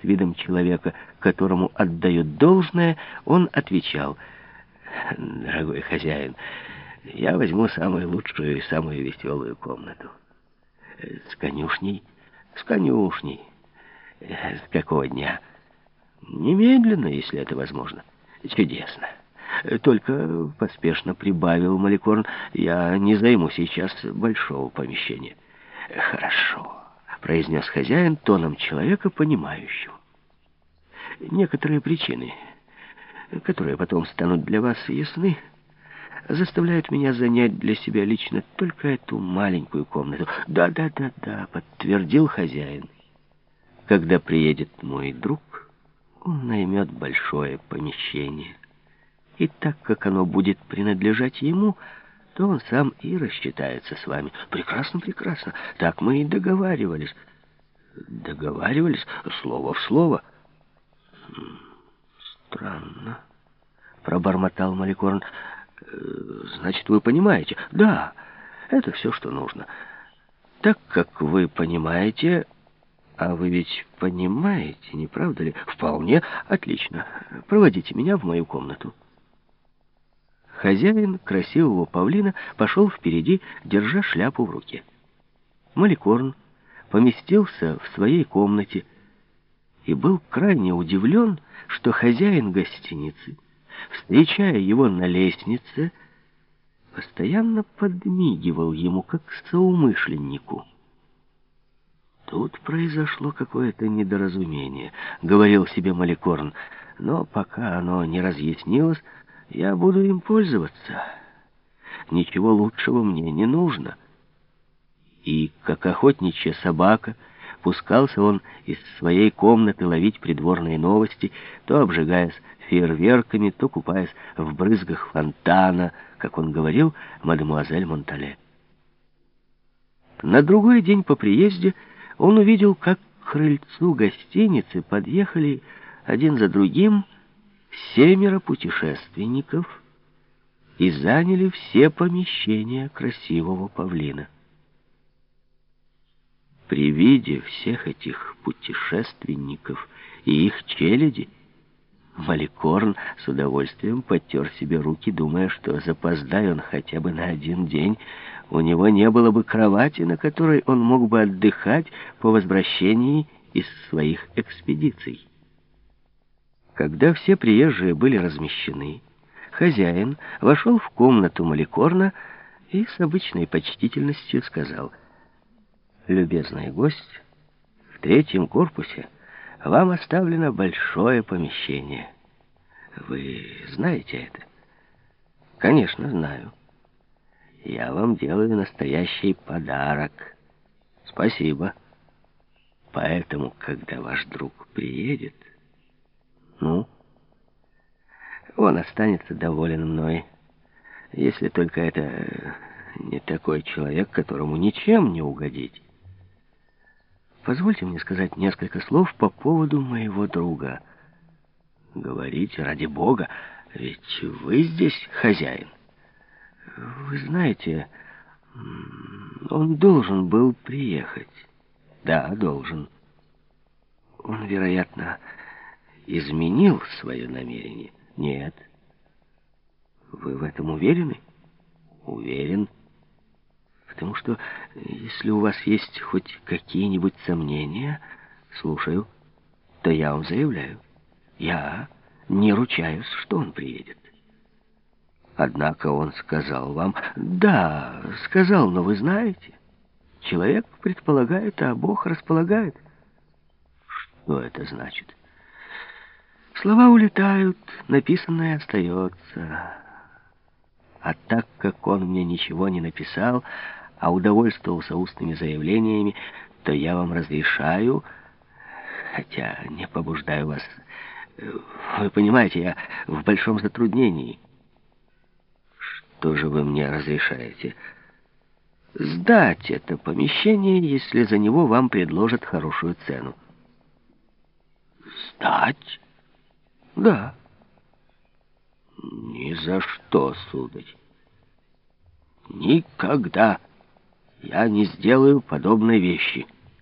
с видом человека, которому отдают должное, он отвечал, «Дорогой хозяин, я возьму самую лучшую и самую веселую комнату. С конюшней? С конюшней. С какого дня? Немедленно, если это возможно. Чудесно. Только поспешно прибавил Маликорн, я не займу сейчас большого помещения. Хорошо, произнес хозяин тоном человека, понимающего. Некоторые причины, которые потом станут для вас ясны, заставляют меня занять для себя лично только эту маленькую комнату. Да, да, да, да, подтвердил хозяин. Когда приедет мой друг, он наймет большое помещение. И так как оно будет принадлежать ему, то он сам и рассчитается с вами. Прекрасно, прекрасно. Так мы и договаривались. Договаривались слово в слово. Хм, странно, пробормотал Маликорн. Э, значит, вы понимаете? Да, это все, что нужно. Так как вы понимаете, а вы ведь понимаете, не правда ли? Вполне отлично. Проводите меня в мою комнату. Хозяин красивого павлина пошел впереди, держа шляпу в руке. Маликорн поместился в своей комнате и был крайне удивлен, что хозяин гостиницы, встречая его на лестнице, постоянно подмигивал ему, как соумышленнику. Тут произошло какое-то недоразумение, говорил себе Маликорн, но пока оно не разъяснилось, я буду им пользоваться. Ничего лучшего мне не нужно. И, как охотничья собака, пускался он из своей комнаты ловить придворные новости, то обжигаясь фейерверками, то купаясь в брызгах фонтана, как он говорил, мадемуазель Монтале. На другой день по приезде он увидел, как к крыльцу гостиницы подъехали один за другим семеро путешественников и заняли все помещения красивого павлина. При виде всех этих путешественников и их челяди Маликорн с удовольствием потер себе руки, думая, что запоздай он хотя бы на один день, у него не было бы кровати, на которой он мог бы отдыхать по возвращении из своих экспедиций. Когда все приезжие были размещены, хозяин вошел в комнату Маликорна и с обычной почтительностью сказал, «Любезный гость, в третьем корпусе вам оставлено большое помещение. Вы знаете это?» «Конечно, знаю. Я вам делаю настоящий подарок. Спасибо. Поэтому, когда ваш друг приедет...» Ну? Он останется доволен мной, если только это не такой человек, которому ничем не угодить. Позвольте мне сказать несколько слов по поводу моего друга. Говорите, ради бога, ведь вы здесь хозяин. Вы знаете, он должен был приехать. Да, должен. Он, вероятно, изменил свое намерение? Нет. Вы в этом уверены? Уверен. Потому что, если у вас есть хоть какие-нибудь сомнения, слушаю, то я вам заявляю. Я не ручаюсь, что он приедет. Однако он сказал вам... Да, сказал, но вы знаете. Человек предполагает, а Бог располагает. Что это значит? Слова улетают, написанное остается. А так как он мне ничего не написал, а удовольствовался устными заявлениями, то я вам разрешаю, хотя не побуждаю вас. Вы понимаете, я в большом затруднении. Что же вы мне разрешаете? Сдать это помещение, если за него вам предложат хорошую цену. Сдать? Да. Ни за что, сударь. Никогда я не сделаю подобной вещи.